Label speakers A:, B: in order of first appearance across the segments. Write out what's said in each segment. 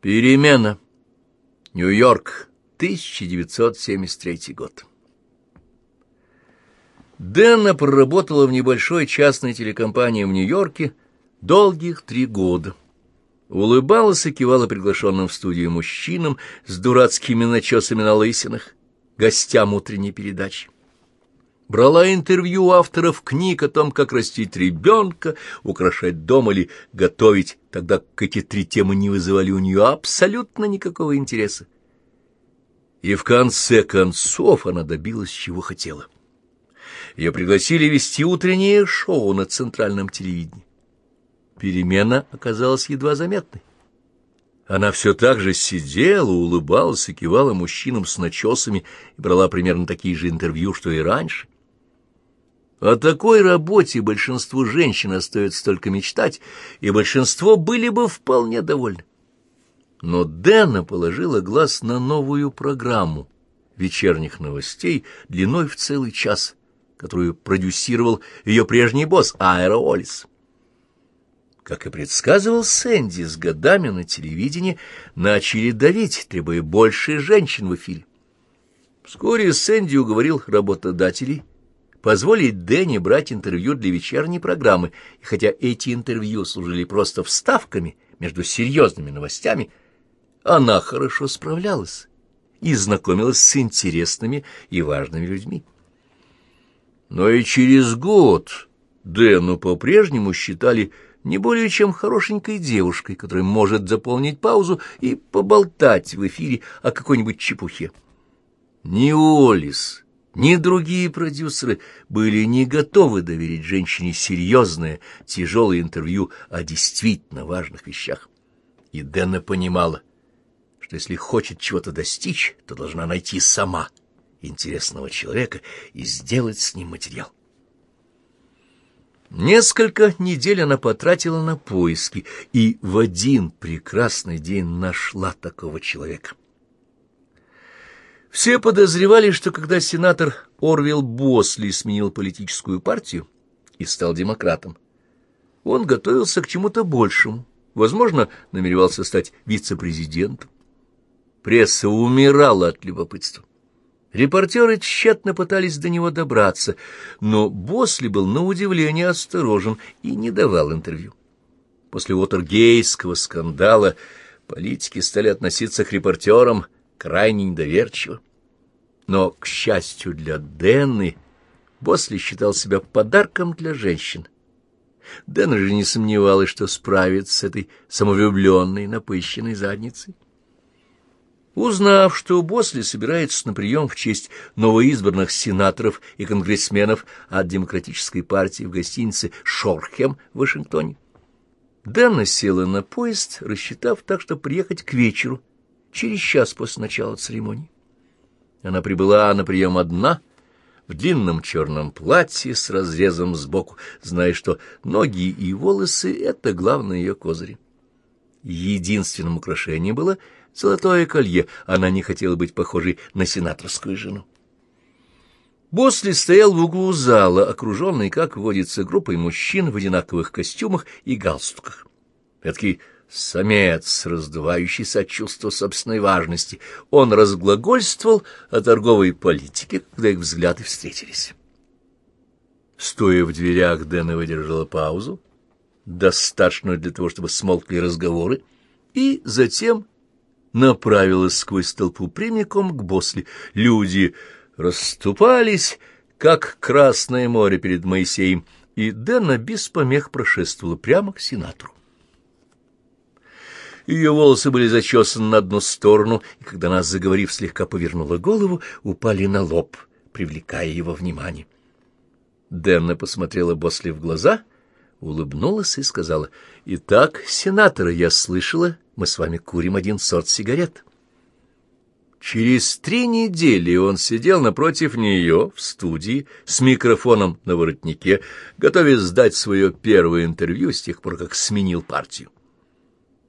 A: Перемена. Нью-Йорк, 1973 год. Дэнна проработала в небольшой частной телекомпании в Нью-Йорке долгих три года. Улыбалась и кивала приглашенным в студию мужчинам с дурацкими начесами на лысинах, гостям утренней передачи брала интервью авторов книг о том, как растить ребенка, украшать дом или готовить, тогда как эти три темы не вызывали у нее абсолютно никакого интереса. И в конце концов она добилась, чего хотела. Ее пригласили вести утреннее шоу на центральном телевидении. Перемена оказалась едва заметной. Она все так же сидела, улыбалась и кивала мужчинам с начесами и брала примерно такие же интервью, что и раньше. О такой работе большинству женщин остается только мечтать, и большинство были бы вполне довольны. Но Дэна положила глаз на новую программу вечерних новостей длиной в целый час, которую продюсировал ее прежний босс Аэро Олис. Как и предсказывал Сэнди, с годами на телевидении начали давить, требуя больше женщин в эфире. Вскоре Сэнди уговорил работодателей позволить Дэнни брать интервью для вечерней программы, и хотя эти интервью служили просто вставками между серьезными новостями, она хорошо справлялась и знакомилась с интересными и важными людьми. Но и через год Дэну по-прежнему считали не более чем хорошенькой девушкой, которая может заполнить паузу и поболтать в эфире о какой-нибудь чепухе. Ни Олис, ни другие продюсеры были не готовы доверить женщине серьезное, тяжелое интервью о действительно важных вещах. И Дэна понимала, что если хочет чего-то достичь, то должна найти сама интересного человека и сделать с ним материал. Несколько недель она потратила на поиски и в один прекрасный день нашла такого человека. Все подозревали, что когда сенатор Орвилл Босли сменил политическую партию и стал демократом, он готовился к чему-то большему, возможно, намеревался стать вице-президентом. Пресса умирала от любопытства. Репортеры тщетно пытались до него добраться, но Босли был на удивление осторожен и не давал интервью. После Уотергейского скандала политики стали относиться к репортерам крайне недоверчиво. Но, к счастью для Дэнны, Босли считал себя подарком для женщин. Дэн же не сомневалась, что справится с этой самовлюбленной, напыщенной задницей. Узнав, что Босли собирается на прием в честь новоизбранных сенаторов и конгрессменов от Демократической партии в гостинице «Шорхем» в Вашингтоне, Дэнна села на поезд, рассчитав так, что приехать к вечеру, через час после начала церемонии. Она прибыла на прием одна, в длинном черном платье с разрезом сбоку, зная, что ноги и волосы — это главное ее козыри. Единственным украшением было золотое колье, она не хотела быть похожей на сенаторскую жену. Босли стоял в углу зала, окруженный, как водится, группой мужчин в одинаковых костюмах и галстуках. Эдакий самец, раздувающийся от чувства собственной важности. Он разглагольствовал о торговой политике, когда их взгляды встретились. Стоя в дверях, Дэна выдержала паузу, достаточную для того, чтобы смолкли разговоры, и затем направилась сквозь толпу прямиком к Босли. Люди расступались, как Красное море перед Моисеем, и Дэна без помех прошествовала прямо к сенатору. Ее волосы были зачесаны на одну сторону, и когда она, заговорив, слегка повернула голову, упали на лоб, привлекая его внимание. Денна посмотрела Босли в глаза, улыбнулась и сказала, «Итак, сенатора, я слышала, мы с вами курим один сорт сигарет». Через три недели он сидел напротив нее в студии с микрофоном на воротнике, готовясь сдать свое первое интервью с тех пор, как сменил партию.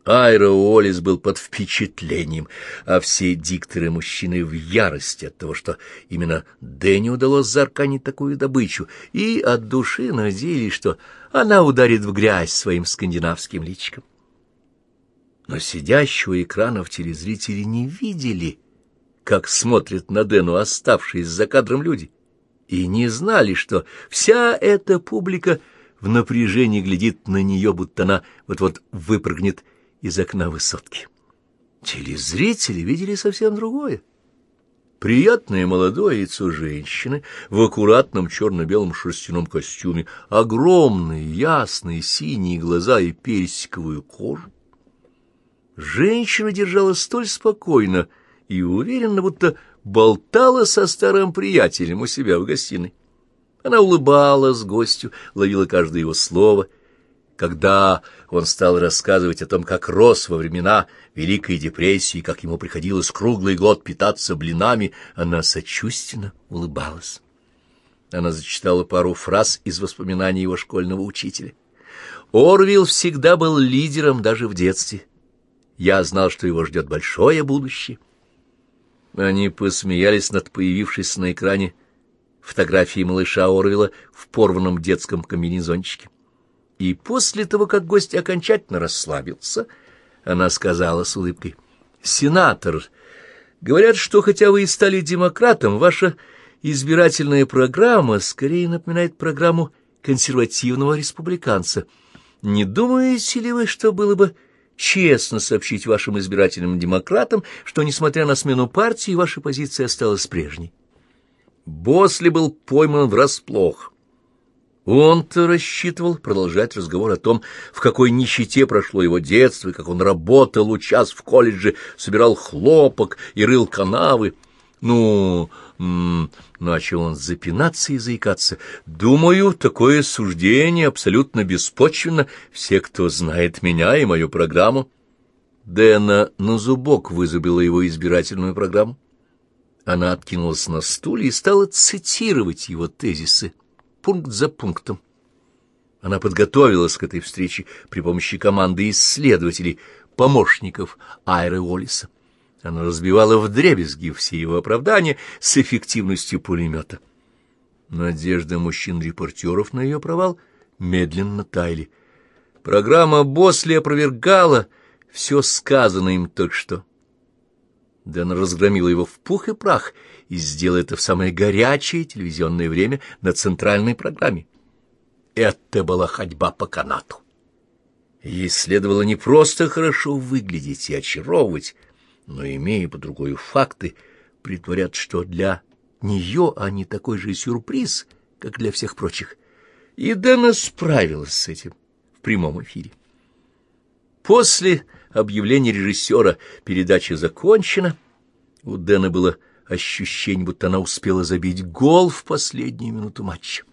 A: Айро Уоллес был под впечатлением, а все дикторы-мужчины в ярости от того, что именно Дэнни удалось зарканить такую добычу, и от души надеялись, что она ударит в грязь своим скандинавским личиком. Но сидящего экранов телезрители не видели, как смотрят на Дэну оставшиеся за кадром люди, и не знали, что вся эта публика в напряжении глядит на нее, будто она вот-вот выпрыгнет из окна высотки. Телезрители видели совсем другое. Приятное молодое яйцо женщины в аккуратном черно-белом шерстяном костюме, огромные ясные синие глаза и персиковую кожу. Женщина держалась столь спокойно и уверенно, будто болтала со старым приятелем у себя в гостиной. Она улыбалась гостю, ловила каждое его слово — когда он стал рассказывать о том, как рос во времена Великой депрессии, как ему приходилось круглый год питаться блинами, она сочувственно улыбалась. Она зачитала пару фраз из воспоминаний его школьного учителя. Орвилл всегда был лидером даже в детстве. Я знал, что его ждет большое будущее. Они посмеялись над появившейся на экране фотографией малыша Орвилла в порванном детском комбинезончике. И после того, как гость окончательно расслабился, она сказала с улыбкой, «Сенатор, говорят, что хотя вы и стали демократом, ваша избирательная программа скорее напоминает программу консервативного республиканца. Не думаете ли вы, что было бы честно сообщить вашим избирательным демократам, что, несмотря на смену партии, ваша позиция осталась прежней?» Босли был пойман врасплох. Он-то рассчитывал продолжать разговор о том, в какой нищете прошло его детство, и как он работал, учас в колледже, собирал хлопок и рыл канавы. Ну, начал он запинаться и заикаться. Думаю, такое суждение абсолютно беспочвенно. Все, кто знает меня и мою программу. Дэна на зубок вызубила его избирательную программу. Она откинулась на стуле и стала цитировать его тезисы пункт за пунктом. Она подготовилась к этой встрече при помощи команды исследователей, помощников Айры Уоллиса. Она разбивала вдребезги все его оправдания с эффективностью пулемета. Надежда мужчин-репортеров на ее провал медленно таяли. Программа Босли опровергала все сказанное им только что. Дэн разгромила его в пух и прах и сделала это в самое горячее телевизионное время на центральной программе. Это была ходьба по канату. Ей следовало не просто хорошо выглядеть и очаровывать, но, имея по другой факты, притворят, что для нее они такой же сюрприз, как для всех прочих. И Дэна справилась с этим в прямом эфире. После объявления режиссера передача закончена. У Дэна было ощущение, будто она успела забить гол в последнюю минуту матча.